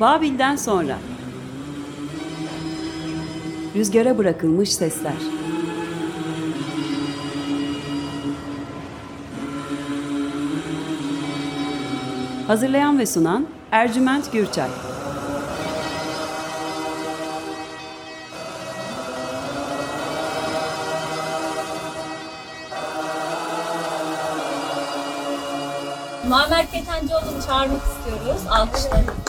Babil'den sonra. Rüzgara bırakılmış sesler. Hazırlayan ve sunan Ercüment Gürçay. Muammer Ketencoğlu'nu çağırmak istiyoruz. Alkışlarınızla.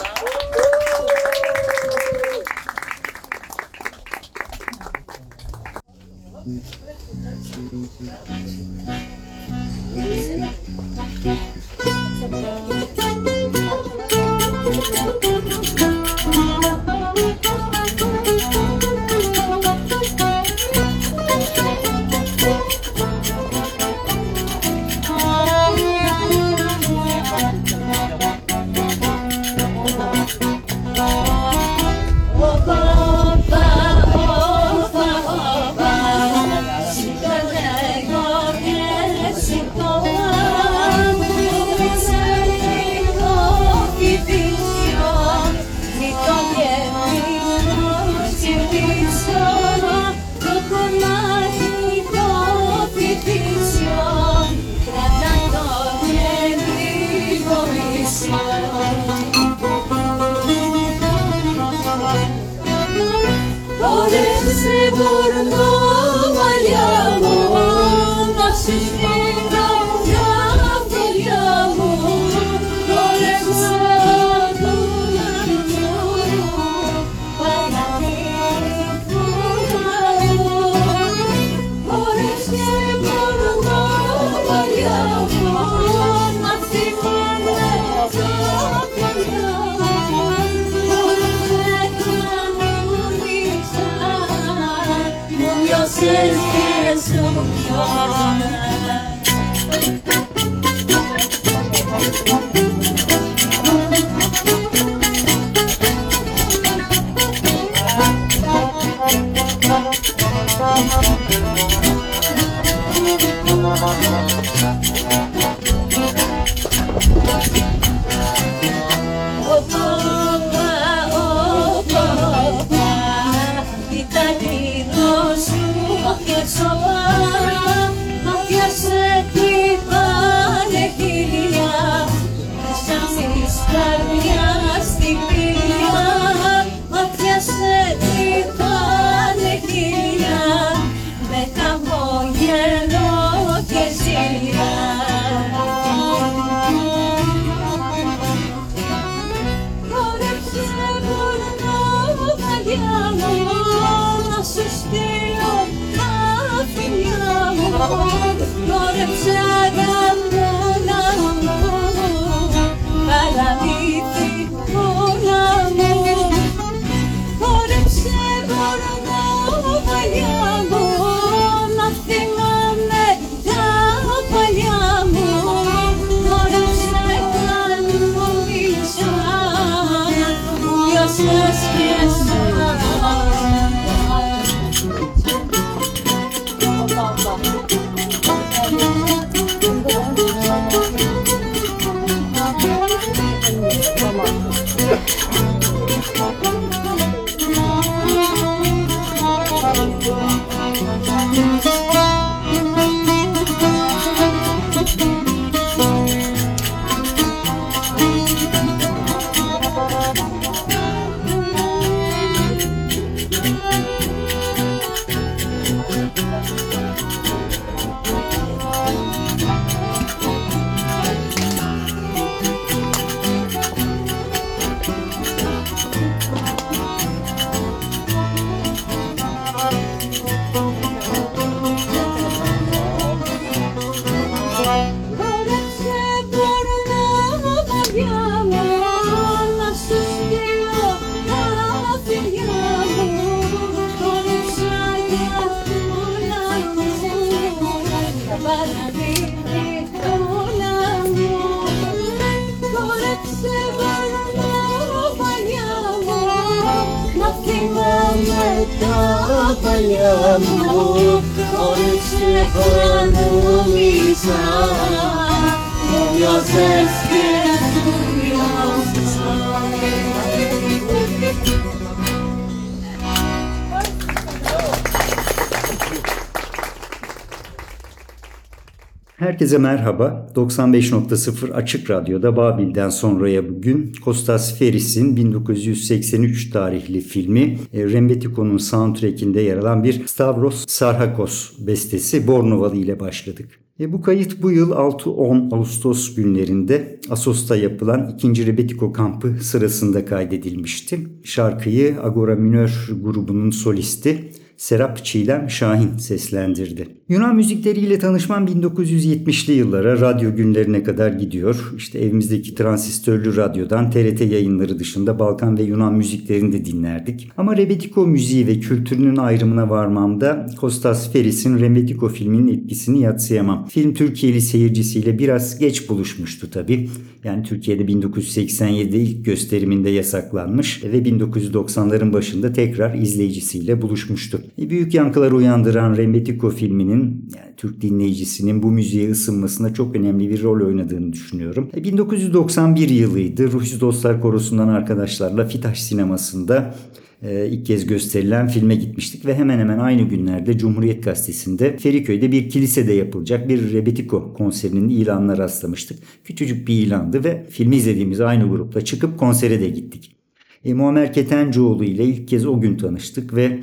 Herkese merhaba. 95.0 Açık Radyo'da Babil'den sonraya bugün Kostas Feris'in 1983 tarihli filmi e, Rembetiko'nun soundtrackinde yer alan bir Stavros Sarhakos bestesi Bornovalı ile başladık. E bu kayıt bu yıl 6-10 Ağustos günlerinde Asos'ta yapılan 2. Rebetiko kampı sırasında kaydedilmişti. Şarkıyı Agora Minör grubunun solisti Serap Çiğlem Şahin seslendirdi. Yunan müzikleriyle tanışmam 1970'li yıllara radyo günlerine kadar gidiyor. İşte evimizdeki transistörlü radyodan TRT yayınları dışında Balkan ve Yunan müziklerini de dinlerdik. Ama Rebetiko müziği ve kültürünün ayrımına varmamda Kostas Feris'in Rebetiko filminin etkisini yatsıyamam. Film Türkiye'li seyircisiyle biraz geç buluşmuştu tabii. Yani Türkiye'de 1987'de ilk gösteriminde yasaklanmış ve 1990'ların başında tekrar izleyicisiyle buluşmuştu. E, büyük yankılar uyandıran Rembetiko filminin yani Türk dinleyicisinin bu müziğe ısınmasında çok önemli bir rol oynadığını düşünüyorum. 1991 e, yılıydı. Ruhsuz Dostlar Korosu'ndan arkadaşlarla Fitaş sinemasında e, ilk kez gösterilen filme gitmiştik ve hemen hemen aynı günlerde Cumhuriyet Gazetesi'nde Feriköy'de bir kilisede yapılacak bir Rebetiko konserinin ilanına rastlamıştık. Küçücük bir ilandı ve filmi izlediğimiz aynı grupla çıkıp konsere de gittik. E, Muammer Ketencoğlu ile ilk kez o gün tanıştık ve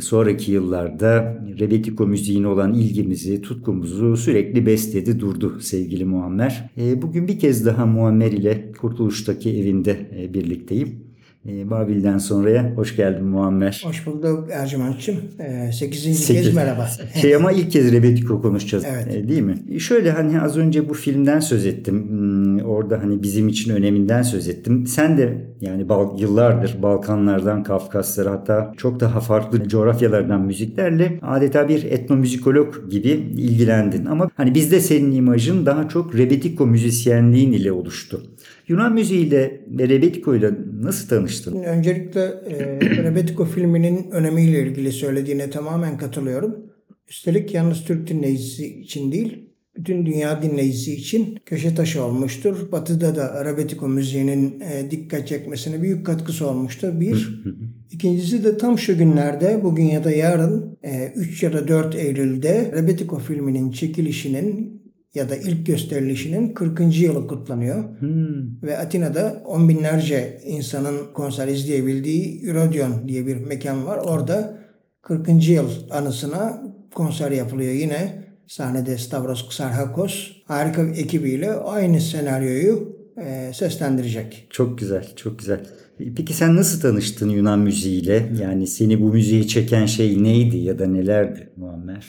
sonraki yıllarda Rebetiko müziğine olan ilgimizi, tutkumuzu sürekli besledi durdu sevgili Muammer. E, bugün bir kez daha Muammer ile Kurtuluş'taki evinde e, birlikteyim. E, Babil'den sonraya hoş geldin Muammer. Hoş bulduk. Ee, sekizinci Sekiz. kez merhaba. Şey ama ilk kez Rebetiko konuşacağız evet. E, değil mi? Şöyle hani az önce bu filmden söz ettim. Orada hani bizim için öneminden söz ettim. Sen de yani yıllardır Balkanlardan Kafkaslara hatta çok daha farklı coğrafyalardan müziklerle adeta bir etnomüzikolog gibi ilgilendin. Ama hani bizde senin imajın daha çok Rebetiko müzisyenliğin ile oluştu. Yunan müziğiyle ve Rebetiko ile nasıl tanıştın? Öncelikle e, Rebetiko filminin önemiyle ilgili söylediğine tamamen katılıyorum. Üstelik yalnız Türk dinleyicisi için değil, bütün dünya dinleyicisi için köşe taşı olmuştur. Batı'da da Rebetiko müziğinin e, dikkat çekmesine büyük katkısı olmuştur. Bir. İkincisi de tam şu günlerde, bugün ya da yarın, e, 3 ya da 4 Eylül'de Rebetiko filminin çekilişinin ya da ilk gösterilişinin 40. yılı kutlanıyor. Hmm. Ve Atina'da on binlerce insanın konser izleyebildiği Eurodion diye bir mekan var. Orada 40. yıl anısına konser yapılıyor yine. Sahnede Stavros Xarhakos harika bir ekibiyle aynı senaryoyu e, seslendirecek. Çok güzel, çok güzel. Peki sen nasıl tanıştın Yunan müziğiyle? Yani seni bu müziği çeken şey neydi ya da nelerdi Muammer?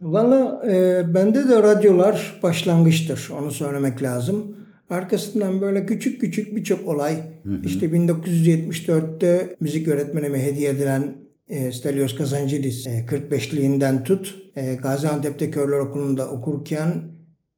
Valla e, bende de radyolar başlangıçtır. Onu söylemek lazım. Arkasından böyle küçük küçük birçok olay. Hı hı. İşte 1974'te müzik öğretmenime hediye edilen e, Stelios Kazancidis e, 45'liğinden tut. E, Gaziantep'te Körler Okulu'nda okurken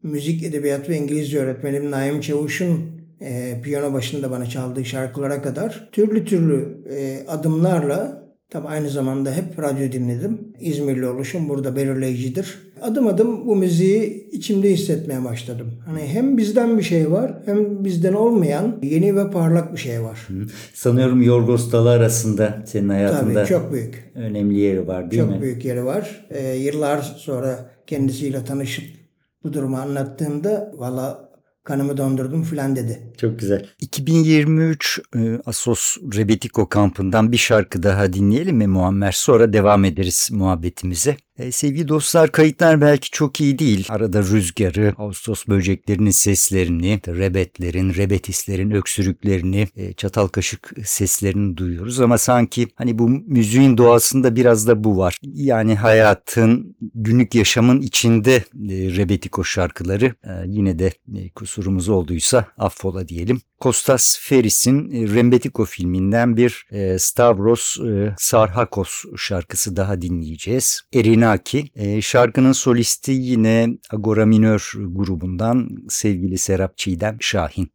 müzik, edebiyat ve İngilizce öğretmenim Naim Çavuş'un e, piyano başında bana çaldığı şarkılara kadar türlü türlü adımlarla Tabi aynı zamanda hep radyo dinledim. İzmirli oluşum burada belirleyicidir. Adım adım bu müziği içimde hissetmeye başladım. Hani hem bizden bir şey var hem bizden olmayan yeni ve parlak bir şey var. Hı. Sanıyorum Yorgos Dalı arasında senin hayatında Tabii çok büyük. önemli yeri var değil çok mi? Çok büyük yeri var. Ee, yıllar sonra kendisiyle tanışıp bu durumu anlattığımda valla kanımı dondurdum filan dedi. Çok güzel. 2023 e, Asos Rebetiko kampından bir şarkı daha dinleyelim mi Muammer? Sonra devam ederiz muhabbetimize. E, sevgili dostlar kayıtlar belki çok iyi değil. Arada rüzgarı, Ağustos böceklerinin seslerini, rebetlerin, rebetislerin öksürüklerini, e, çatal kaşık seslerini duyuyoruz. Ama sanki hani bu müziğin doğasında biraz da bu var. Yani hayatın, günlük yaşamın içinde e, rebetiko şarkıları e, yine de e, kusurumuz olduysa affola diyelim. Kostas Feris'in e, Rembetiko filminden bir e, Stavros e, Sarhakos şarkısı daha dinleyeceğiz. Erinaki. Şarkının solisti yine Agora Minör grubundan sevgili Serap Çiğdem Şahin.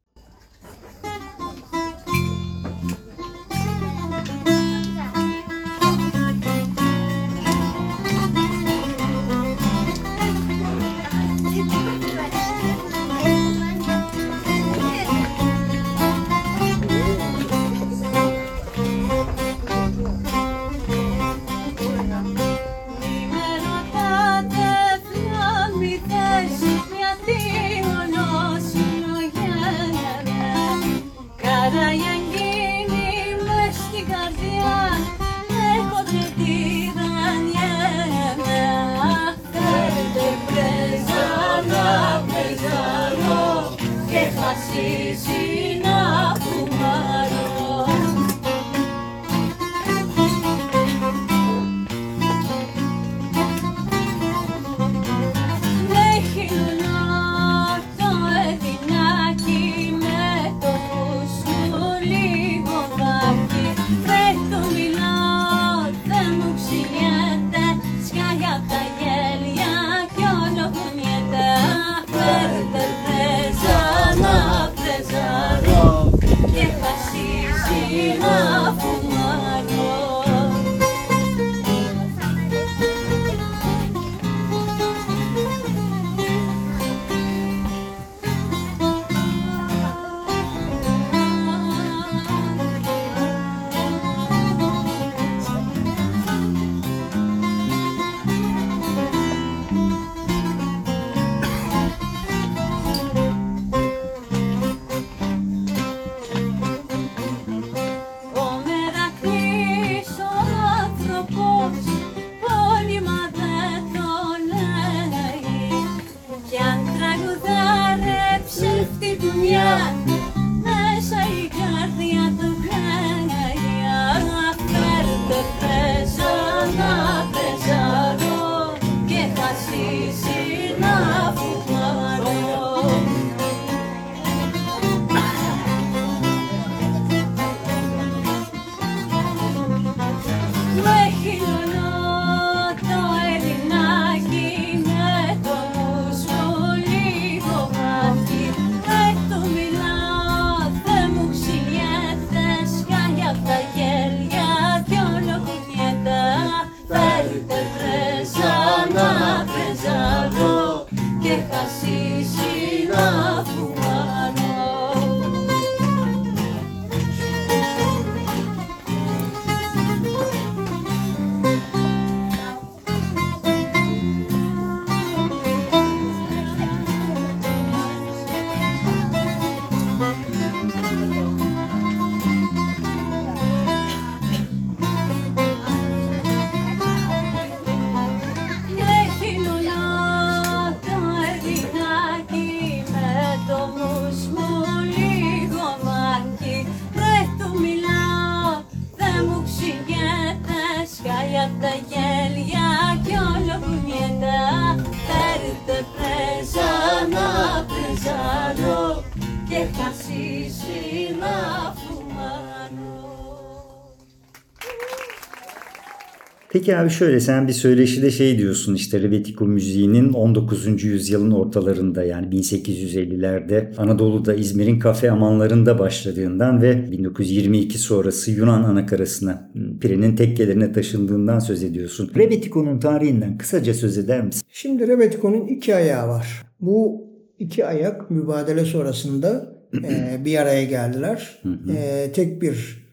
Peki abi şöyle sen bir söyleşide şey diyorsun işte Rebetiko müziğinin 19. yüzyılın ortalarında yani 1850'lerde Anadolu'da İzmir'in kafe amanlarında başladığından ve 1922 sonrası Yunan anakarasına Pire'nin tekkelerine taşındığından söz ediyorsun. Rebetiko'nun tarihinden kısaca söz eder misin? Şimdi Rebetiko'nun iki ayağı var. Bu iki ayak mübadele sonrasında e, bir araya geldiler. E, tek bir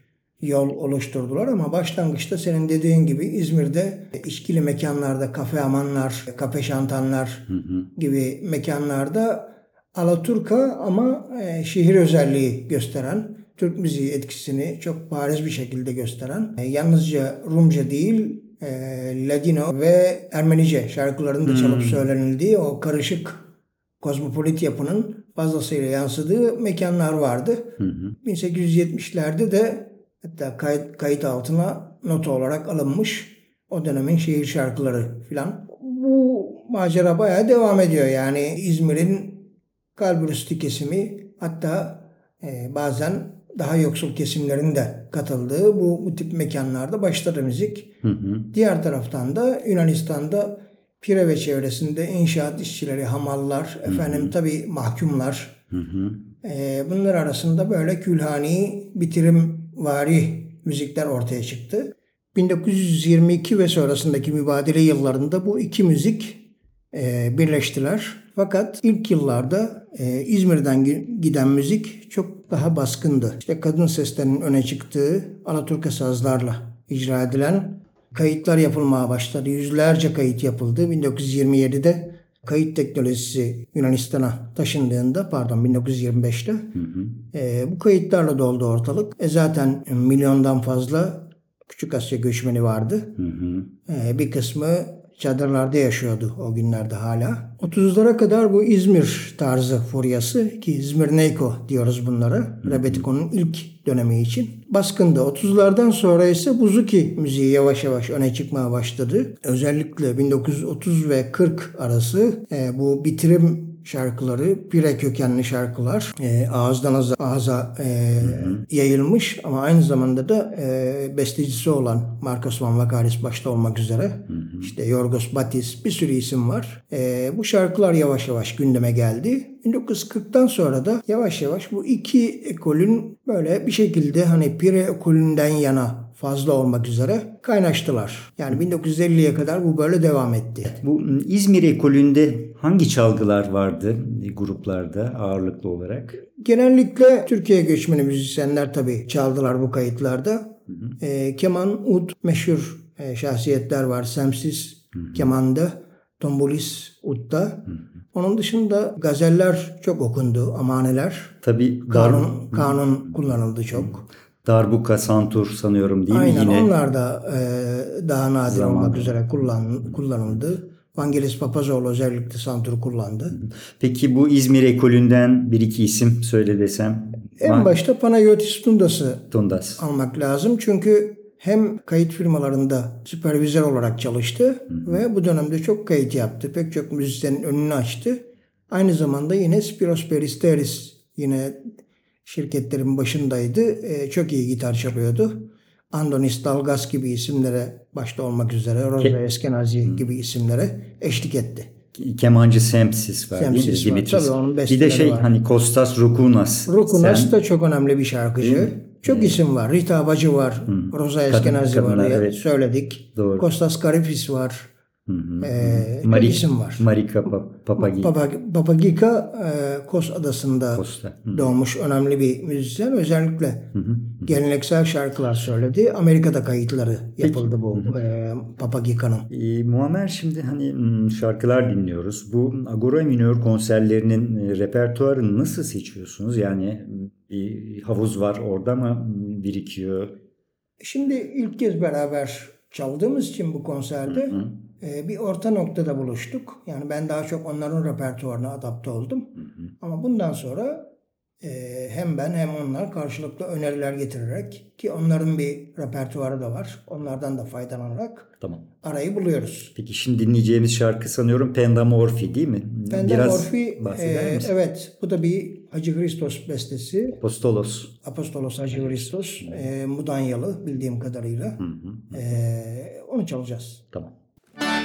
yol oluşturdular ama başlangıçta senin dediğin gibi İzmir'de içkili mekanlarda, kafe amanlar, kafe şantanlar gibi mekanlarda Alaturka ama e, şehir özelliği gösteren, Türk müziği etkisini çok bariz bir şekilde gösteren, e, yalnızca Rumca değil, e, Ladino ve Ermenice şarkıların da çalıp söylenildiği o karışık kozmopolit yapının fazlasıyla yansıdığı mekanlar vardı. 1870'lerde de hatta kayıt, kayıt altına nota olarak alınmış o dönemin şehir şarkıları filan. Bu macera bayağı devam ediyor. Yani İzmir'in kalburüstü kesimi hatta e, bazen daha yoksul kesimlerin de katıldığı bu, bu tip mekanlarda başladı müzik. Diğer taraftan da Yunanistan'da Pire ve çevresinde inşaat işçileri, hamallar, efendim tabi mahkumlar. E, bunlar arasında böyle külhani, bitirim vari müzikler ortaya çıktı. 1922 ve sonrasındaki mübadele yıllarında bu iki müzik e, birleştiler. Fakat ilk yıllarda e, İzmir'den gi- giden müzik çok daha baskındı. İşte kadın seslerinin öne çıktığı Alaturka sazlarla icra edilen kayıtlar yapılmaya başladı. Yüzlerce kayıt yapıldı. 1927'de kayıt teknolojisi Yunanistan'a taşındığında pardon 1925'te e, bu kayıtlarla doldu ortalık. E zaten milyondan fazla Küçük Asya göçmeni vardı. E, bir kısmı çadırlarda yaşıyordu o günlerde hala. 30'lara kadar bu İzmir tarzı furyası ki İzmir Neyko diyoruz bunlara. Rebetiko'nun ilk dönemi için. Baskında 30'lardan sonra ise Buzuki müziği yavaş yavaş öne çıkmaya başladı. Özellikle 1930 ve 40 arası e, bu bitirim şarkıları, pire kökenli şarkılar e, ağızdan ağza, ağza e, yayılmış ama aynı zamanda da e, bestecisi olan Marcos Van Vakaris başta olmak üzere işte Yorgos Batis bir sürü isim var. E, bu şarkılar yavaş yavaş gündeme geldi. 1940'tan sonra da yavaş yavaş bu iki ekolün böyle bir şekilde hani pire ekolünden yana fazla olmak üzere kaynaştılar. Yani 1950'ye kadar bu böyle devam etti. Bu İzmir ekolünde hangi çalgılar vardı e, gruplarda ağırlıklı olarak? Genellikle Türkiye göçmeni müzisyenler tabii çaldılar bu kayıtlarda. Ee, keman, ud meşhur e, şahsiyetler var. Semsiz kemanda, Tombulis udda. Onun dışında gazeller çok okundu, amaneler. Tabii dar, Kanun, kanun kullanıldı çok. darbuka, santur sanıyorum değil mi Aynen onlar da e, daha nadir olmak üzere kullan, kullanıldı. Vangelis Papazoğlu özellikle santur kullandı. Peki bu İzmir ekolünden bir iki isim söyle desem. En başta Panayotis Tundas'ı Tundas. almak lazım. Çünkü hem kayıt firmalarında süpervizör olarak çalıştı ve bu dönemde çok kayıt yaptı. Pek çok müzisyenin önünü açtı. Aynı zamanda yine Spiros Peristeris yine şirketlerin başındaydı. Ee, çok iyi gitar çalıyordu. Andonis Dalgas gibi isimlere başta olmak üzere Rosa Eskenazi gibi isimlere eşlik etti. Kemancı Semsis var Semsis değil mi? var. Tabii bir de şey var. hani Kostas Rukunas. Rukunas Sen- da çok önemli bir şarkıcı. Çok isim var. Rita Bacı var. Rosa Eskenazi var. kadınlar, ya, evet. Söyledik. Doğru. Kostas Karifis var. Ee, çok Mari- isim var. Marika Pa- Papagi. Papa, Papagika e, Kos Adası'nda Costa. Hı. doğmuş önemli bir müzisyen. Özellikle geleneksel şarkılar söyledi. Amerika'da kayıtları yapıldı bu e, Papagika'nın. Ee, Muammer şimdi hani şarkılar dinliyoruz. Bu Agora Minör konserlerinin e, repertuarını nasıl seçiyorsunuz? Yani bir havuz var orada mı birikiyor? Şimdi ilk kez beraber çaldığımız için bu konserde e, bir orta noktada buluştuk. Yani ben daha çok onların repertuarına adapte oldum. Ama bundan sonra e, hem ben hem onlar karşılıklı öneriler getirerek ki onların bir repertuarı da var. Onlardan da faydalanarak Tamam. arayı buluyoruz. Peki şimdi dinleyeceğimiz şarkı sanıyorum Pendamorfi değil mi? Pendamorfi, bahseder e, evet bu da bir Hacı Christos bestesi. Apostolos. Apostolos Hacı Christos, e, Mudanyalı bildiğim kadarıyla. E, onu çalacağız. Tamam. Thank you.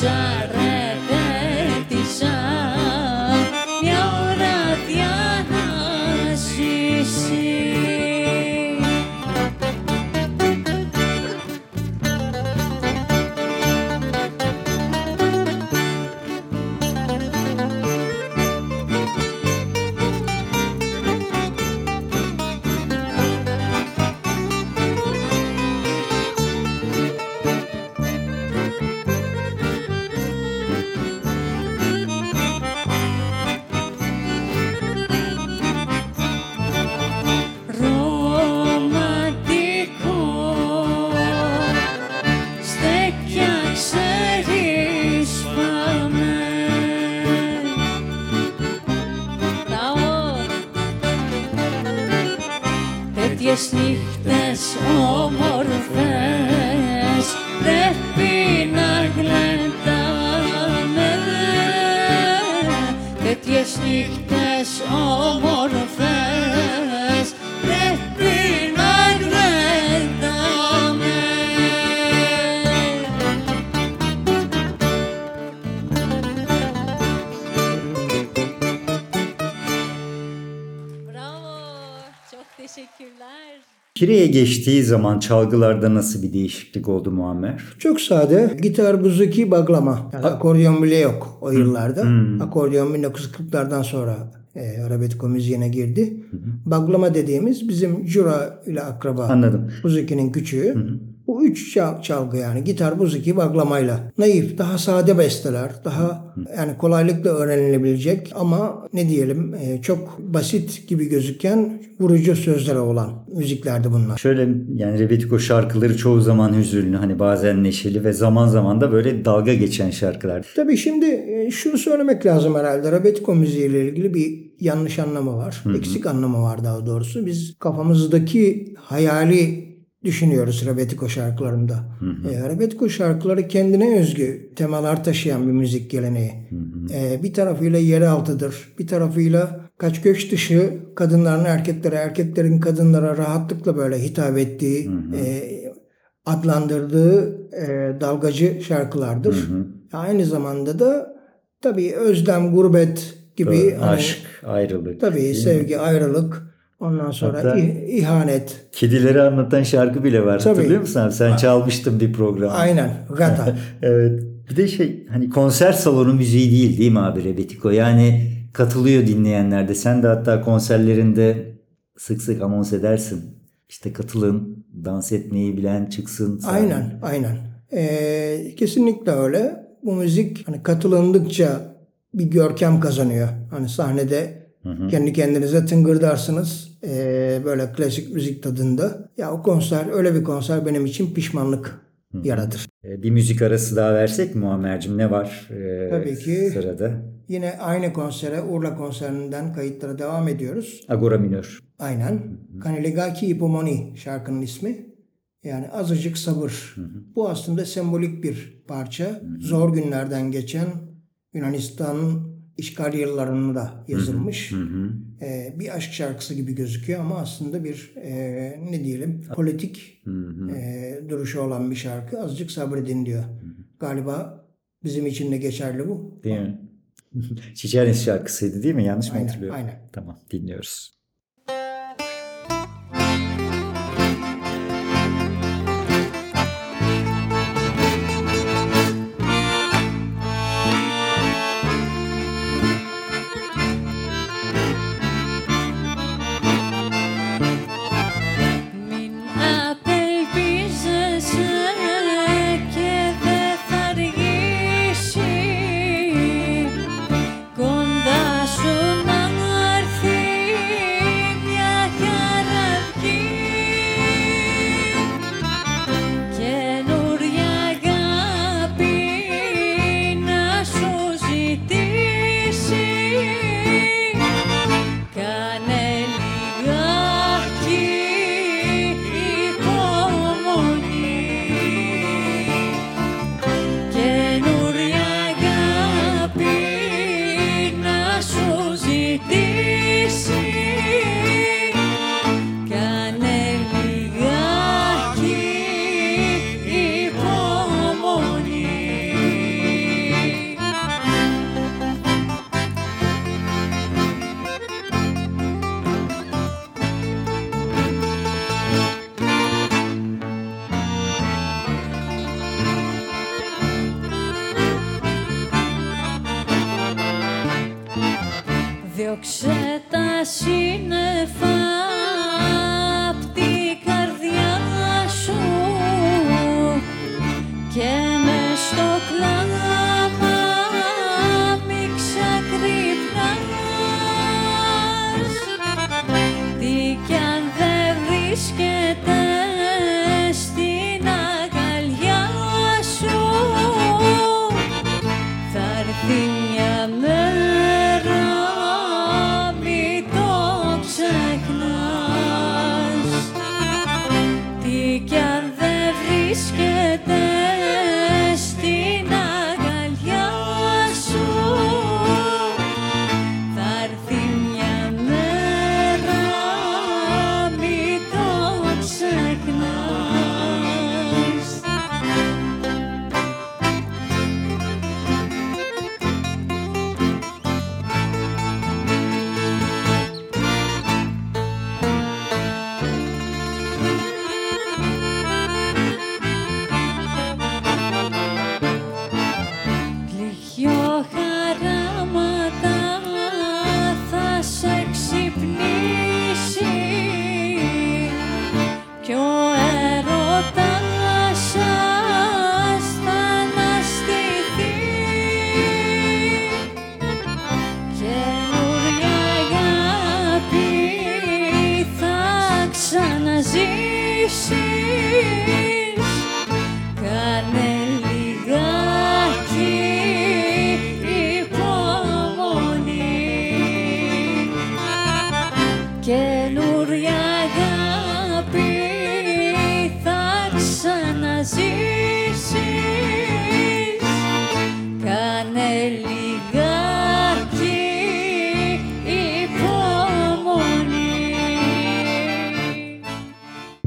side. Pireye geçtiği zaman çalgılarda nasıl bir değişiklik oldu Muammer? Çok sade. Gitar, buzuki, baglama. Yani akordeon bile yok o yıllarda. Akordeon 1940'lardan sonra e, arabetiko müziğine girdi. Baglama dediğimiz bizim jura ile akraba. Anladım. Buzuki'nin küçüğü. Bu üç çal- çalgı yani gitar, buzuki, baglamayla. Naif, daha sade besteler, daha yani kolaylıkla öğrenilebilecek ama ne diyelim e, çok basit gibi gözüken vurucu sözleri olan müziklerdi bunlar. Şöyle yani Rebetiko şarkıları çoğu zaman hüzünlü hani bazen neşeli ve zaman zaman da böyle dalga geçen şarkılar. Tabii şimdi e, şunu söylemek lazım herhalde. Rebetiko müziğiyle ilgili bir yanlış anlamı var. Eksik anlamı var daha doğrusu. Biz kafamızdaki hayali düşünüyoruz Rebetiko şarkılarında. E, Rebetiko şarkıları kendine özgü temalar taşıyan bir müzik geleneği. E, bir tarafıyla yeraltıdır. Bir tarafıyla kaç göç dışı kadınların erkeklere, erkeklerin kadınlara rahatlıkla böyle hitap ettiği, e, adlandırdığı e, dalgacı şarkılardır. Aynı zamanda da tabii özlem, gurbet gibi hani, Aşk, ayrılık. tabii sevgi, ayrılık, ondan sonra Hatta- ih- ihanet. Kedileri anlatan şarkı bile var. Tabii. Hatırlıyor musun abi? Sen çalmıştın bir program. Aynen, gata. Evet. Bir de şey hani konser salonu müziği değil değil mi abi Rebetiko? Yani katılıyor dinleyenler de. Sen de hatta konserlerinde sık sık anons edersin. İşte katılın, dans etmeyi bilen çıksın. sahneye. aynen, aynen. Ee, kesinlikle öyle. Bu müzik hani katılındıkça bir görkem kazanıyor. Hani sahnede kendi kendinize tıngırdarsınız. Ee, böyle klasik müzik tadında. Ya o konser, öyle bir konser benim için pişmanlık yaratır. Ee, Bir müzik arası daha versek Muammer'cim? Ne var ee, Tabii ki. sırada? Yine aynı konsere, Urla konserinden kayıtlara devam ediyoruz. Agora Minör. Aynen. Kaniligaki Ipomoni şarkının ismi. Yani azıcık sabır. Bu aslında sembolik bir parça. Zor günlerden geçen Yunanistan'ın işgal yıllarında yazılmış. Ee, bir aşk şarkısı gibi gözüküyor ama aslında bir e, ne diyelim politik e, duruşu olan bir şarkı. Azıcık sabredin diyor. Galiba bizim için de geçerli bu. Değil mi? Çiçeğiniz şarkısıydı değil mi? Yanlış mı Aynen, hatırlıyorum? aynen. Tamam dinliyoruz.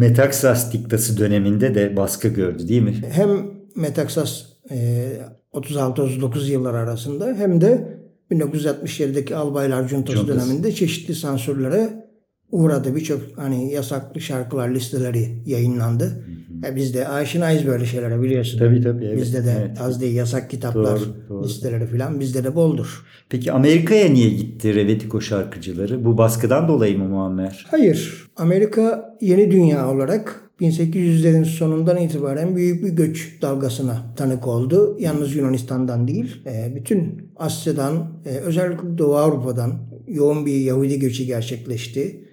Metaxas diktası döneminde de baskı gördü değil mi? Hem Metaxas e, 36-39 yıllar arasında hem de 1967'deki Albaylar Cuntası Cuntası. döneminde çeşitli sansürlere uğradı. Birçok hani yasaklı şarkılar listeleri yayınlandı. E, biz de aşinayız böyle şeylere biliyorsun. Tabii, tabii, evet, Bizde de evet. az değil yasak kitaplar Doğru, doğru. listeleri falan bizde de boldur. Peki Amerika'ya niye gitti Rebetiko şarkıcıları? Bu baskıdan dolayı mı Muammer? Hayır. Amerika yeni dünya olarak 1800'lerin sonundan itibaren büyük bir göç dalgasına tanık oldu. Yalnız Yunanistan'dan değil, e, bütün Asya'dan, e, özellikle Doğu Avrupa'dan yoğun bir Yahudi göçü gerçekleşti.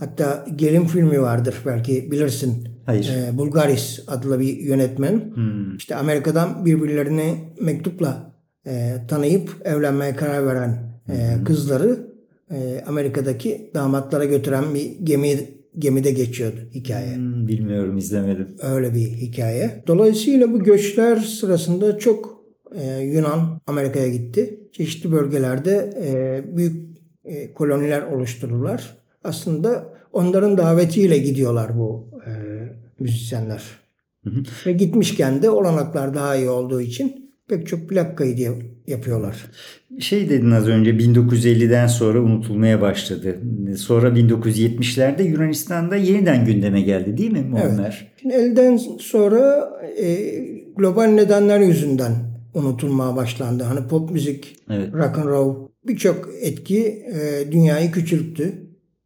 Hatta Gelim filmi vardır belki bilirsin. Hayır. E, Bulgaris adlı bir yönetmen. İşte Amerika'dan birbirlerini mektupla e, tanıyıp evlenmeye karar veren e, kızları e, Amerika'daki damatlara götüren bir gemi gemide geçiyordu hikaye. Hmm, bilmiyorum izlemedim. Öyle bir hikaye. Dolayısıyla bu göçler sırasında çok e, Yunan Amerika'ya gitti. Çeşitli bölgelerde e, büyük e, koloniler oluştururlar. Aslında onların davetiyle gidiyorlar bu e, müzisyenler. Ve gitmişken de olanaklar daha iyi olduğu için pek çok plak kaydı yapıyorlar. Şey dedin az önce 1950'den sonra unutulmaya başladı. Sonra 1970'lerde Yunanistan'da yeniden gündeme geldi değil mi Muammer? Şimdi elden sonra e, global nedenler yüzünden unutulmaya başlandı. Hani pop müzik, Evet. rock and roll birçok etki e, dünyayı küçülttü.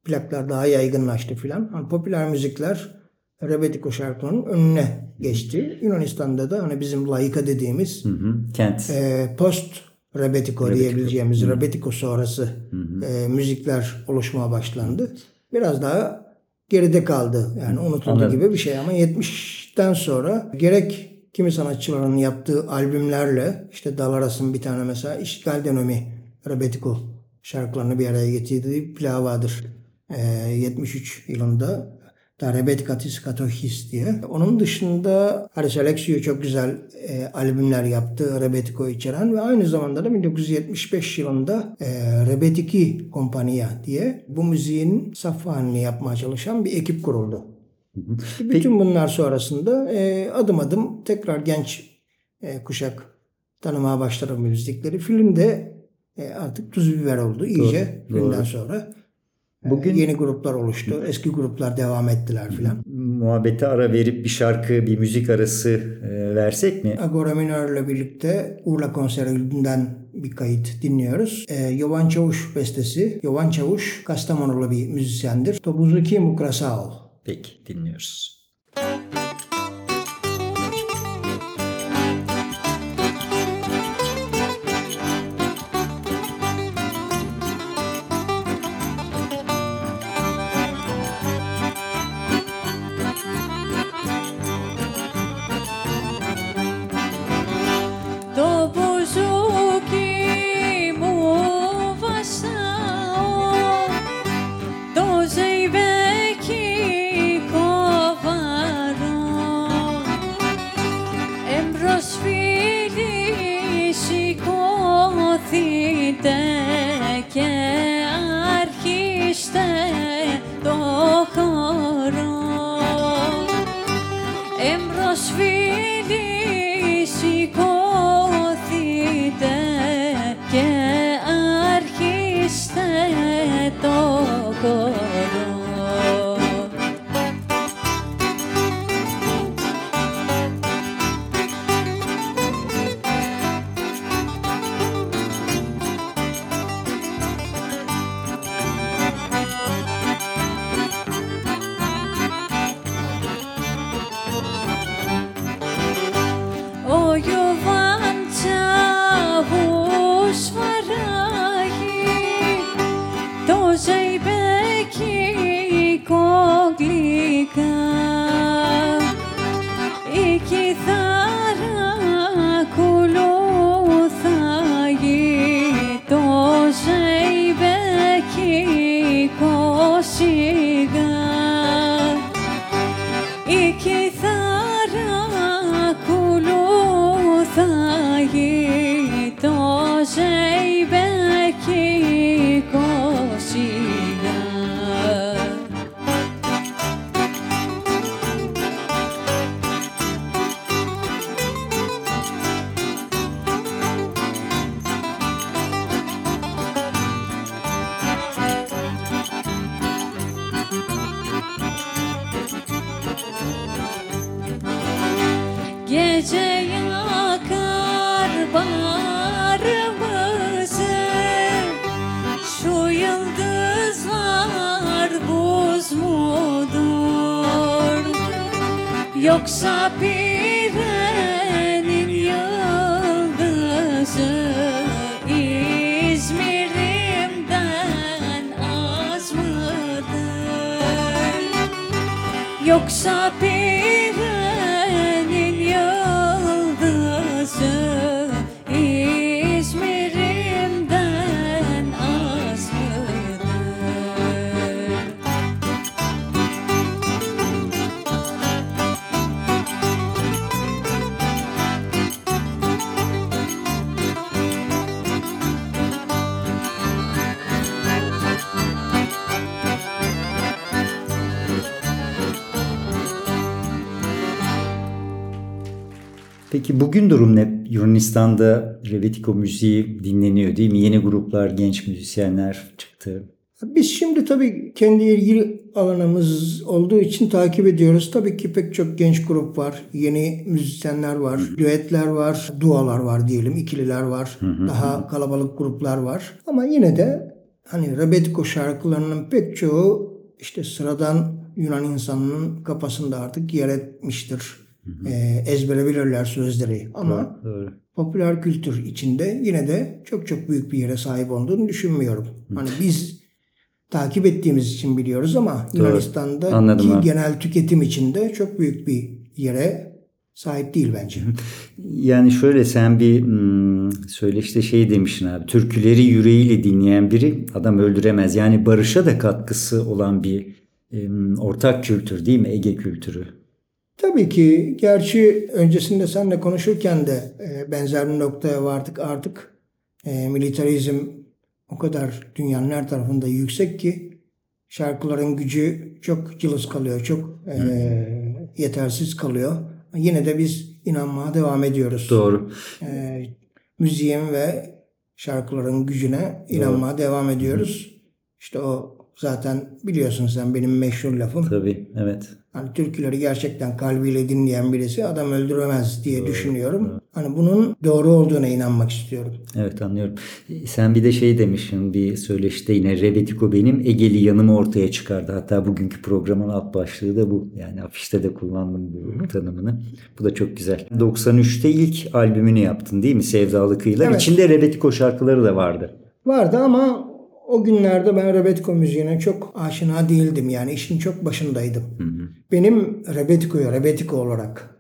Plaklar daha yaygınlaştı filan. Hani popüler müzikler Rebetiko şarkılarının önüne geçti. Yunanistan'da da hani bizim laika dediğimiz Hı hı. Kent. e, post Rebetiko diyebileceğimiz Rebetiko sonrası e, müzikler oluşmaya başlandı. Biraz daha geride kaldı. Yani unutuldu Anladım. gibi bir şey ama 70'ten sonra gerek kimi sanatçıların yaptığı albümlerle işte Dalaras'ın bir tane mesela İşgal dönemi Rebetiko şarkılarını bir araya getirdiği plağı vardır. E, 73 yılında Da Rebetikatis Katohis diye. Onun dışında Haris Alexiou çok güzel e, albümler yaptı Rebetiko içeren ve aynı zamanda da 1975 yılında e, Rebetiki Kompanya diye bu müziğin saf halini yapmaya çalışan bir ekip kuruldu. Bütün bunlar sonrasında e, adım adım tekrar genç e, kuşak tanımaya başladı müzikleri. Film de e, artık tuz biber oldu iyice Doğru, filmden doğru. sonra. Bugün Yeni gruplar oluştu. Eski gruplar devam ettiler filan. muhabbete ara verip bir şarkı, bir müzik arası e, versek mi? Agora Minor'la birlikte Urla konserinden bir kayıt dinliyoruz. Ee, Yovan Çavuş bestesi. Yovan Çavuş Kastamonulu bir müzisyendir. Tobuzuki Mukrasao. Peki dinliyoruz. Και αρχίστε το χώρο Εμπρός Yoksa pirenin yıldızı İzmir'imden az mıdır? Yoksa pirenin Peki bugün durum ne? Yunanistan'da Rebetiko müziği dinleniyor değil mi? Yeni gruplar, genç müzisyenler çıktı. Biz şimdi tabii kendi ilgili alanımız olduğu için takip ediyoruz. Tabii ki pek çok genç grup var. Yeni müzisyenler var. Düetler var. Dualar var diyelim. ikililer var. Daha kalabalık gruplar var. Ama yine de hani Rebetiko şarkılarının pek çoğu işte sıradan Yunan insanının kafasında artık yer etmiştir. Ee, ezbere bilirler sözleri. Ama Doğru. popüler kültür içinde yine de çok çok büyük bir yere sahip olduğunu düşünmüyorum. Hani biz takip ettiğimiz için biliyoruz ama Yunanistan'da Anladım ki abi. genel tüketim içinde çok büyük bir yere sahip değil bence. Yani şöyle sen bir hmm, söyleşte şey demişsin abi. Türküleri yüreğiyle dinleyen biri adam öldüremez. Yani barışa da katkısı olan bir ortak kültür değil mi? Ege kültürü. Tabii ki gerçi öncesinde seninle konuşurken de e, benzer bir noktaya vardık artık. E, militarizm o kadar dünyanın her tarafında yüksek ki şarkıların gücü çok cılız kalıyor, çok e, yetersiz kalıyor. Yine de biz inanmaya devam ediyoruz. Doğru. E, müziğin ve şarkıların gücüne inanmaya devam ediyoruz. İşte o zaten biliyorsun sen benim meşhur lafım. Tabii. Evet. Hani türküleri gerçekten kalbiyle dinleyen birisi adam öldüremez diye düşünüyorum. Hani bunun doğru olduğuna inanmak istiyorum. Evet anlıyorum. Sen bir de şey demişsin bir söyleşte yine Rebetiko benim Egeli yanımı ortaya çıkardı. Hatta bugünkü programın alt başlığı da bu. Yani afişte de kullandım bu tanımını. Bu da çok güzel. 93'te ilk albümünü yaptın değil mi? Sevdalı Kıyılar. Evet. İçinde Rebetiko şarkıları da vardı. Vardı ama o günlerde ben Rebetiko müziğine çok aşina değildim. Yani işin çok başındaydım. Benim Rebetiko'yu Rebetiko olarak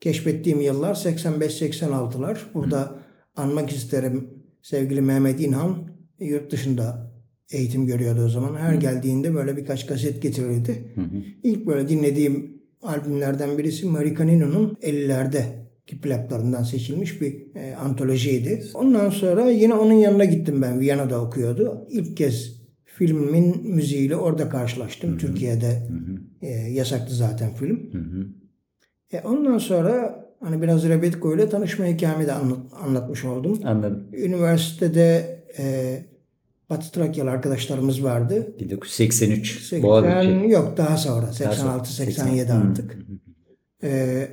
keşfettiğim yıllar 85-86'lar. Burada anmak isterim sevgili Mehmet İnhan yurt dışında eğitim görüyordu o zaman. Her geldiğinde böyle birkaç kaset getirirdi. İlk böyle dinlediğim albümlerden birisi Maricanino'nun 50'lerde ki plaklarından seçilmiş bir e, antolojiydi. Ondan sonra yine onun yanına gittim ben. Viyana'da okuyordu. İlk kez filmin müziğiyle orada karşılaştım. Türkiye'de e, yasaktı zaten film. E, ondan sonra hani biraz Rebetiko ile tanışma hikayemi de anlat- anlatmış oldum. Anladım. Üniversitede e, Batı Trakyalı arkadaşlarımız vardı. 1983. 80 Boğaziçi. yok daha sonra Daha sonra, 86-87 artık. Ee,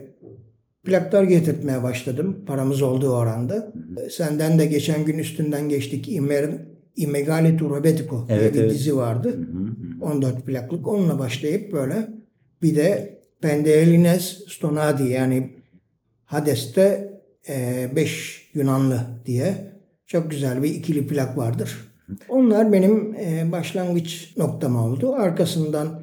plaklar getirtmeye başladım paramız olduğu oranda. Ee, Senden de geçen gün üstünden geçtik. İmer, Imegale tu Rebetiko diye Evet, bir evet. dizi vardı. 14 plaklık. Onunla başlayıp böyle bir de Pendeelines Stonadi yani Hades'te 5 Yunanlı diye çok güzel bir ikili plak vardır. Onlar benim e, başlangıç noktam oldu. Arkasından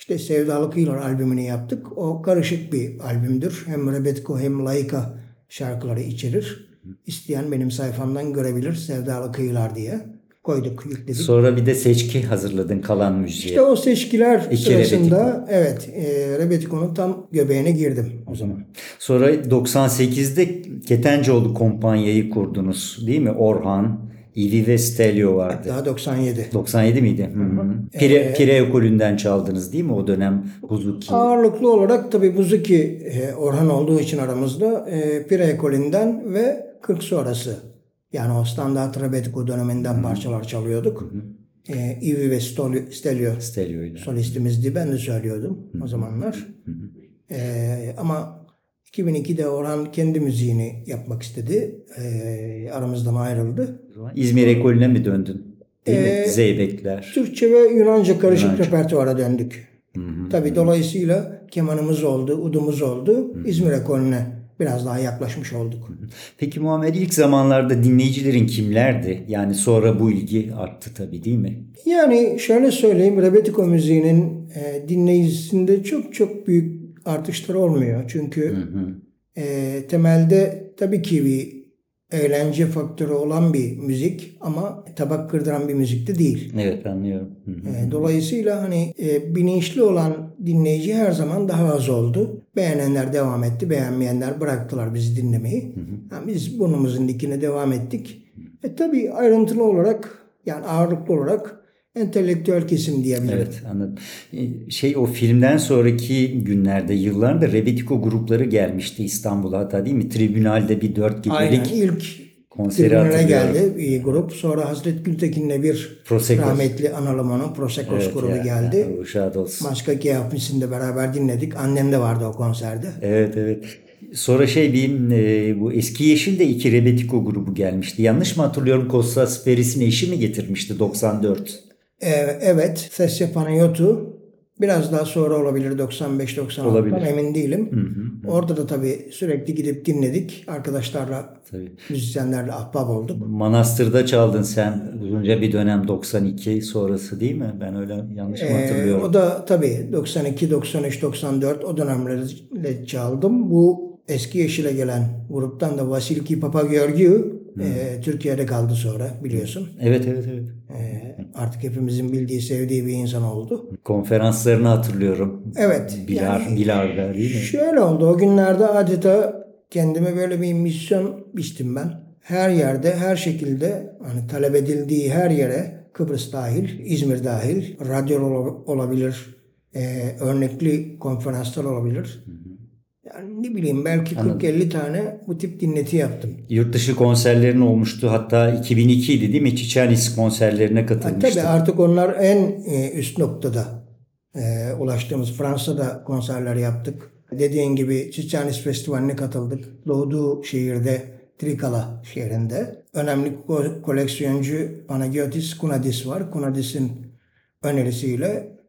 işte Sevdalı Kıyılar albümünü yaptık. O karışık bir albümdür. Hem Rebetiko hem Laika şarkıları içerir. İsteyen benim sayfamdan görebilir Sevdalı Kıyılar diye. Koyduk, yükledik. Sonra bir de seçki hazırladın kalan müziğe. İşte o seçkiler İki sırasında evet e, Rebetiko'nun tam göbeğine girdim o zaman. Sonra 98'de Ketencoğlu Kompanya'yı kurdunuz değil mi? Orhan, İvi ve Stelio vardı. Daha 97. 97 miydi? Hı hı. Pire, Pire ekolünden çaldınız değil mi o dönem Buzuki? Ağırlıklı olarak tabii Buzuki e, Orhan olduğu için aramızda e, Pire ekolünden ve 40 sonrası yani o standart Rebetiko döneminden parçalar çalıyorduk. E, Ivi ve Stelio Stelio'ydu. solistimizdi. Ben de söylüyordum o zamanlar. E, ama 2002'de Orhan kendi müziğini yapmak istedi. Ee, aramızdan ayrıldı. İzmir ekolüne mi döndün? Değil Ee, mi? Zeybekler. Türkçe ve Yunanca karışık Yunanca. repertuara döndük. Tabii dolayısıyla kemanımız oldu, udumuz oldu. İzmir ekolüne biraz daha yaklaşmış olduk. Peki Muammer ilk zamanlarda dinleyicilerin kimlerdi? Yani sonra bu ilgi arttı tabii değil mi? Yani şöyle söyleyeyim, Rebetiko müziğinin e, dinleyicisinde çok çok büyük artışlar olmuyor. Çünkü e, temelde tabii ki bir eğlence faktörü olan bir müzik ama tabak kırdıran bir müzik de değil. Evet anlıyorum. Hı hı. E, Dolayısıyla hani e, bilinçli olan dinleyici her zaman daha az oldu. Beğenenler devam etti, beğenmeyenler bıraktılar bizi dinlemeyi. Ha, biz burnumuzun dikine devam ettik. E tabii ayrıntılı olarak yani ağırlıklı olarak entelektüel kesim diyebilirim. Evet anladım. Ee, Şey o filmden sonraki günlerde yıllarda Rebetiko grupları gelmişti İstanbul'a hatta değil mi? Tribünalde bir dört Aynen gecelik ilk konseri geldi bir grup. Sonra Hazret Gültekin'le bir Prosekos. rahmetli Analaman'ın Prosekos Evet grubu ya, geldi. şad olsun. Başka Keyafmis'ini de beraber dinledik. Annem de vardı o konserde. Evet evet. Sonra şey diyeyim e, bu Eski Yeşil'de iki Rebetiko grubu gelmişti. Yanlış mı hatırlıyorum? Kostas Feris'in eşi mi getirmişti 94? Ee, evet, Sesya Panayotu biraz daha sonra olabilir 95-96'dan Olabilir. emin değilim. Orada da tabii sürekli gidip dinledik. Arkadaşlarla, Tabii. müzisyenlerle ahbap olduk. Manastır'da çaldın sen uzunca bir dönem 92 sonrası değil mi? Ben öyle yanlış mı Ee, hatırlıyorum? o da tabii 92, 93, 94 o dönemlerle çaldım. Bu eski Yeşil'e gelen gruptan da Vasiliki Papageorgiou e, Türkiye'de kaldı sonra biliyorsun. Evet evet evet. E, artık hepimizin bildiği, sevdiği bir insan oldu. Konferanslarını hatırlıyorum. Evet, Bilar, yani- Bilar'da değil mi? Şöyle oldu. O günlerde adeta kendime böyle bir misyon biçtim ben. Her yerde, her şekilde hani talep edildiği her yere Kıbrıs dahil, İzmir dahil, radyo ol- olabilir, e, örnekli konferanslar olabilir. Yani ne bileyim belki 40-50 tane bu tip dinleti yaptım. Yurt dışı konserlerin olmuştu. Hatta 2002 idi değil mi? Çiçenis konserlerine Ha, katılmıştı. tabii artık onlar en e, üst noktada e, ulaştığımız Fransa'da konserler yaptık. Dediğin gibi Çiçanis Festivali'ne katıldık. Doğduğu şehirde Trikala şehrinde. Önemli ko- koleksiyoncu Panagiotis Kunadis var. Kunadis'in önerisiyle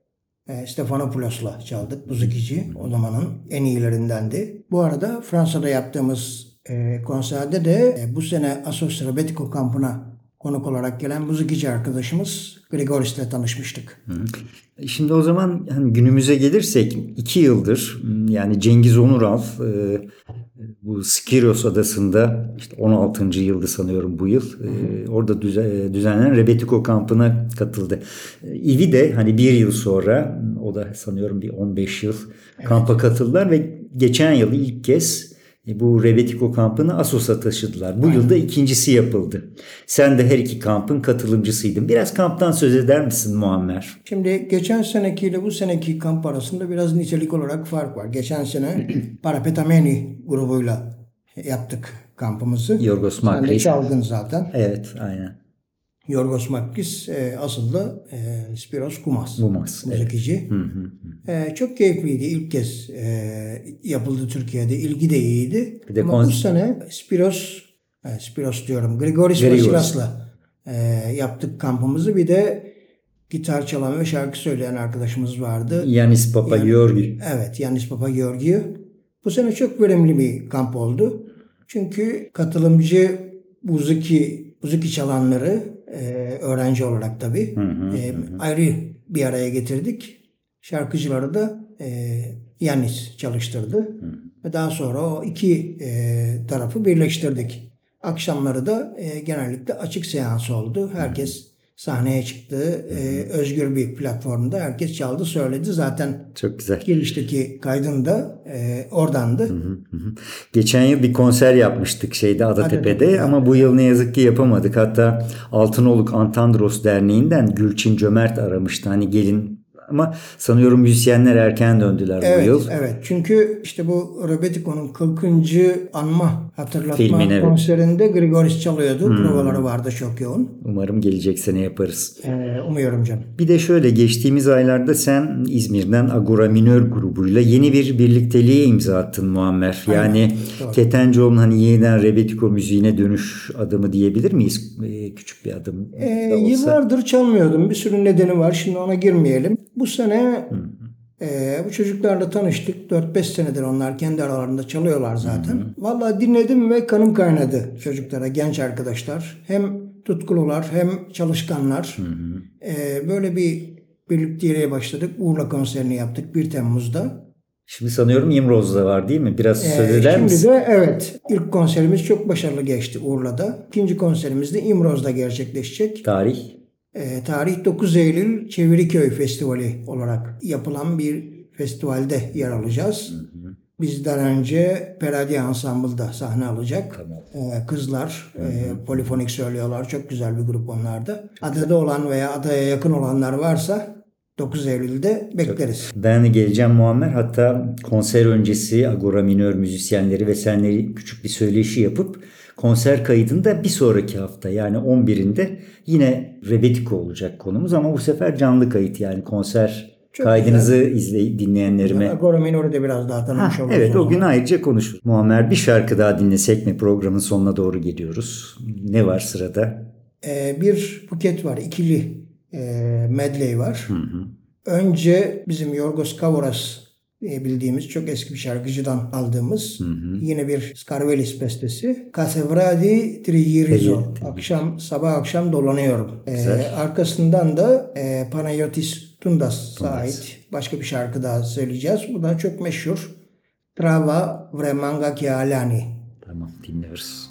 e, Stefanopoulos'la çaldık. Buzukici o zamanın en iyilerindendi. Bu arada Fransa'da yaptığımız e, konserde de e, bu sene Asos Rebetiko kampına konuk olarak gelen buzukici arkadaşımız Grigoris'le tanışmıştık. Şimdi o zaman hani günümüze gelirsek iki yıldır yani Cengiz Onural e, bu Skiros adasında işte 16. yıldı sanıyorum bu yıl. E, orada düze- düzenlenen Rebetiko kampına katıldı. E, İvi de hani bir yıl sonra o da sanıyorum bir 15 yıl kampa katıldılar ve geçen yıl ilk kez e, bu Rebetiko kampını Asos'a taşıdılar. Bu yılda ikincisi yapıldı. Sen de her iki kampın katılımcısıydın. Biraz kamptan söz eder misin Muammer? Şimdi geçen senekiyle bu seneki kamp arasında biraz nitelik olarak fark var. Geçen sene Parapetameni grubuyla yaptık kampımızı. Yorgos Sen de Makris. çaldın zaten. Evet aynen. Yorgos Makris e, asıl da e, Spiros Kumas. Kumas, evet. Müzikici. E, çok keyifliydi. İlk kez e, yapıldı Türkiye'de. İlgi de iyiydi. Bir de Ama bu sene Spiros, e, Spiros diyorum, Grigoris. Vasilas'la e, yaptık kampımızı. Bir de gitar çalan ve şarkı söyleyen arkadaşımız vardı. Yanis Papa Georgi. Evet, Yannis Papa Georgiou. Bu sene çok verimli bir kamp oldu. Çünkü katılımcı buzuki, buzuki çalanları e, öğrenci olarak tabii e, ayrı bir araya getirdik. Şarkıcıları da e, Yannis çalıştırdı. Ve daha sonra o iki e, tarafı birleştirdik. Akşamları da e, genellikle açık seans oldu. Herkes sahneye çıktı. E, özgür bir platformda herkes çaldı söyledi. Zaten Çok güzel. girişteki kaydın da e, oradandı. Geçen yıl bir konser yapmıştık şeyde Adatepe'de Adatepe'de. ama bu yıl ne yazık ki yapamadık. Hatta Altınoluk Antandros Derneği'nden Gülçin Cömert aramıştı. Hani gelin Ama sanıyorum müzisyenler erken döndüler bu Evet, yıl. evet. Çünkü işte bu Rebetiko'nun 40. anma hatırlatma Filmin, evet. konserinde Grigoris çalıyordu. Provaları vardı çok yoğun. Umarım gelecek sene yaparız. Ee, umuyorum canım. Bir de şöyle geçtiğimiz aylarda sen İzmir'den Agora Minör grubuyla yeni bir birlikteliğe imza attın Muammer. Yani doğru. Ketencoğlu'nun hani yeniden Rebetiko müziğine dönüş adımı diyebilir miyiz? Ee, küçük bir adım Ee, yıllardır çalmıyordum. Bir sürü nedeni var. Şimdi ona girmeyelim. Bu sene e, bu çocuklarla tanıştık. 4-5 senedir onlar kendi aralarında çalıyorlar zaten. Vallahi dinledim ve kanım kaynadı çocuklara, genç arkadaşlar. Hem tutkulular hem çalışkanlar. Ee, böyle bir birlikteliğe başladık. Uğur'la konserini yaptık 1 Temmuz'da. Şimdi sanıyorum İmroz'da var değil mi? Biraz Ee, söz eder şimdi misin? de evet ilk konserimiz çok başarılı geçti Urla'da. İkinci konserimiz de İmroz'da gerçekleşecek. Tarih. Ee, tarih 9 Eylül Çeviriköy Festivali olarak yapılan bir festivalde yer alacağız. Bizden önce Peradi Ensemble'da sahne alacak. Ee, kızlar e, polifonik söylüyorlar. Çok güzel bir grup onlar da. Adada olan veya adaya yakın olanlar varsa 9 Eylül'de bekleriz. Ben geleceğim Muammer. Hatta konser öncesi Agora Minör müzisyenleri ve senleri küçük bir söyleşi yapıp konser kaydını da bir sonraki hafta yani 11'inde yine Rebetiko olacak konumuz ama bu sefer canlı kayıt yani konser Çok kaydınızı izley dinleyenlerime. Agora Minor'u da biraz daha tanımış Ha, oluruz. evet o gün ayrıca konuşuruz. Muammer bir şarkı daha dinlesek mi programın sonuna doğru geliyoruz. Ne var sırada? Ee, bir buket var. ikili e, medley var. Önce bizim Yorgos Kavoras diye bildiğimiz çok eski bir şarkıcıdan aldığımız yine bir Skarvelis bestesi. Kasevradi Trigirizo. Akşam sabah akşam dolanıyorum. Ee, arkasından da e, Panayotis Tundas'a ait başka bir şarkı daha söyleyeceğiz. Bu da çok meşhur. Trava Vremanga Kialani. Tamam dinliyoruz.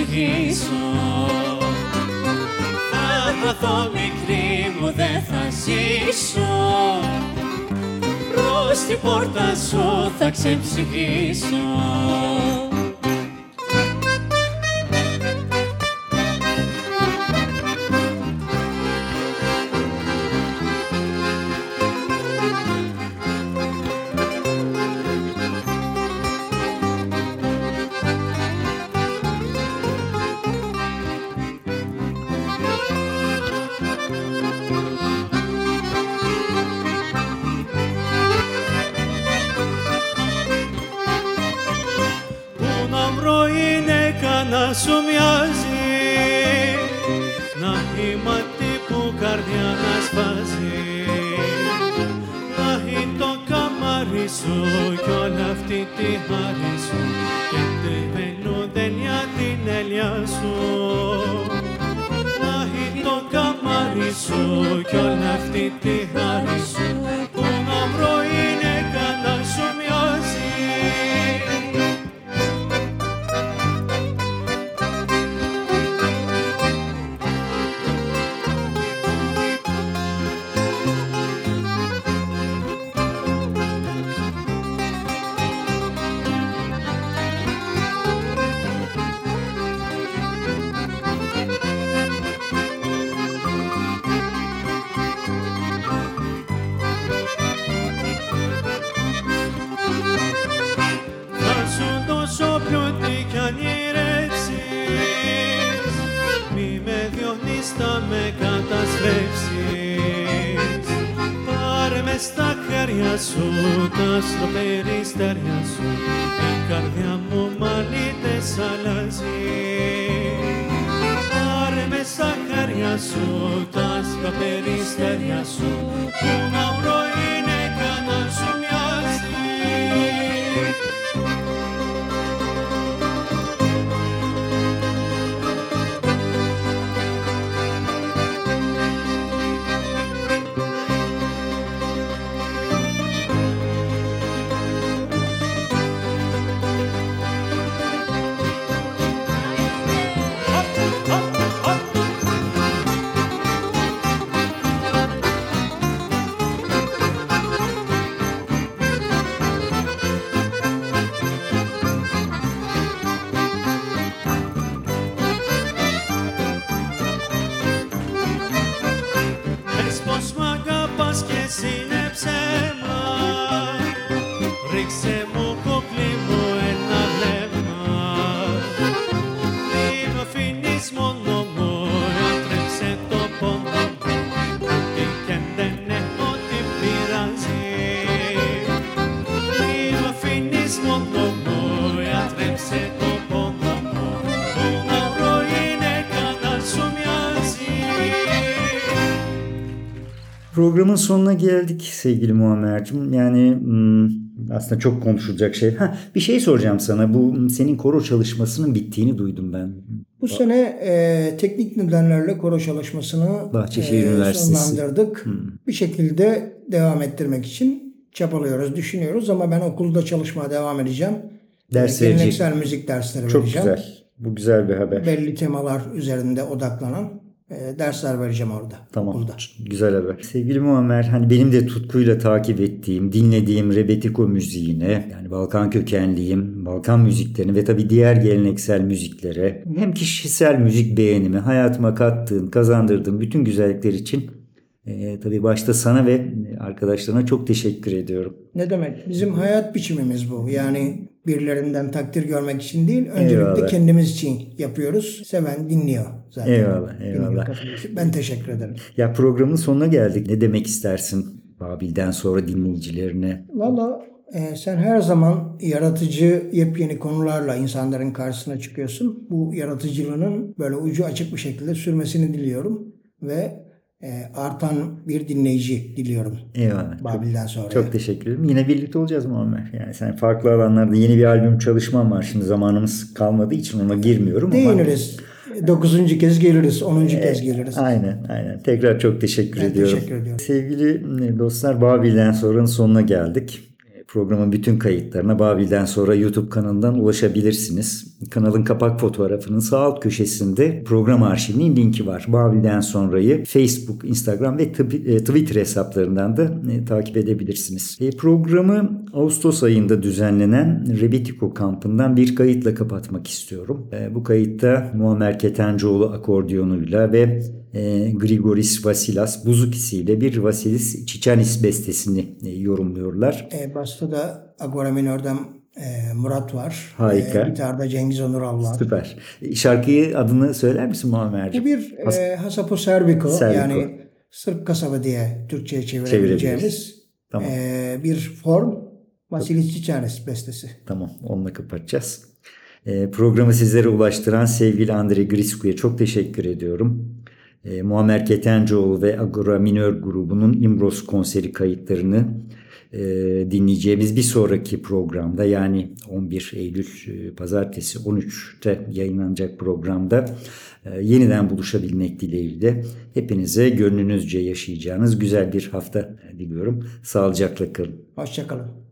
εξηγήσω. Θα χαθώ μικρή μου δεν θα ζήσω. Προς την πόρτα σου θα ξεψυχήσω σου μοιάζει. Να χηματί που καρδιά να σπάζει να έχει το καμάρι σου κι όλα αυτή τη χάρη σου. Και τη για την ελιά σου. Να έχει το καμάρι σου κι όλα αυτή Programın sonuna geldik sevgili Muammer'cim. Yani hmm, aslında çok konuşulacak şey. Ha, bir şey soracağım sana. Bu hmm, senin koro çalışmasının bittiğini duydum ben. Bu sene e, teknik nedenlerle koro çalışmasını Bahçeşehir Üniversitesi. sonlandırdık. Bir şekilde devam ettirmek için çabalıyoruz, düşünüyoruz ama ben okulda çalışmaya devam edeceğim. Ders E, verecek. Geleneksel müzik dersleri Çok vereceğim. güzel. Bu güzel bir haber. Belli temalar üzerinde odaklanan e, dersler vereceğim orada. Tamam. Okulda. Güzel haber. Sevgili Muammer, hani benim de tutkuyla takip ettiğim, dinlediğim Rebetiko müziğine, yani Balkan kökenliyim, Balkan müziklerine ve tabii diğer geleneksel müziklere, hem kişisel müzik beğenimi, hayatıma kattığın, kazandırdığın bütün güzellikler için e, tabii başta sana ve arkadaşlarına çok teşekkür ediyorum. Ne demek? Bizim hayat biçimimiz bu. Yani birilerinden takdir görmek için değil, öncelikle Eyvallah. kendimiz için yapıyoruz. Seven dinliyor zaten. Eyvallah, eyvallah. Ben teşekkür ederim. Ya programın sonuna geldik. Ne demek istersin Babil'den sonra dinleyicilerine? Valla e, sen her zaman yaratıcı yepyeni konularla insanların karşısına çıkıyorsun. Bu yaratıcılığının böyle ucu açık bir şekilde sürmesini diliyorum. Ve artan bir dinleyici diliyorum. Eyvallah. Babil'den sonra. Çok teşekkür ederim. Yine birlikte olacağız Muammer. Yani sen farklı alanlarda yeni bir albüm çalışman var. Şimdi zamanımız kalmadığı için ona girmiyorum ama. Değiniriz. Dokuzuncu kez geliriz, onuncu kez geliriz. Aynen aynen. Tekrar çok teşekkür Ben ediyorum. teşekkür ediyorum. Sevgili dostlar Babil'den sonranın sonuna geldik. Programın bütün kayıtlarına Babil'den sonra YouTube kanalından ulaşabilirsiniz. Kanalın kapak fotoğrafının sağ alt köşesinde program arşivinin linki var. Babil'den sonrayı Facebook, Instagram ve e, Twitter hesaplarından da e, takip edebilirsiniz. E, programı Ağustos ayında düzenlenen Rebetiko kampından bir kayıtla kapatmak istiyorum. Bu kayıtta Muammer Ketencoğlu akordiyonuyla ve Grigoris Vasilas buzukisiyle bir Vasilis Çiçanis bestesini yorumluyorlar. Basta da Agora Minor'dan Murat var. Harika. E, gitarda Cengiz Onural var. Süper. E, Şarkıyı adını söyler misin Muammer'ciğim? Bu bir e, Hasapo Serbiko, Serbiko. yani Sırp kasaba diye Türkçe'ye çevirebileceğimiz Tamam. e, bir form. Vasilis Çiçanis bestesi. Tamam onunla kapatacağız. E, programı sizlere ulaştıran sevgili Andre Grisku'ya çok teşekkür ediyorum. E, Muammer Ketencoğlu ve Agora Minör grubunun Imbros konseri kayıtlarını e, dinleyeceğimiz bir sonraki programda yani 11 Eylül e, pazartesi 13'te yayınlanacak programda e, yeniden buluşabilmek dileğiyle hepinize gönlünüzce yaşayacağınız güzel bir hafta diliyorum. Sağlıcakla kalın. Hoşçakalın.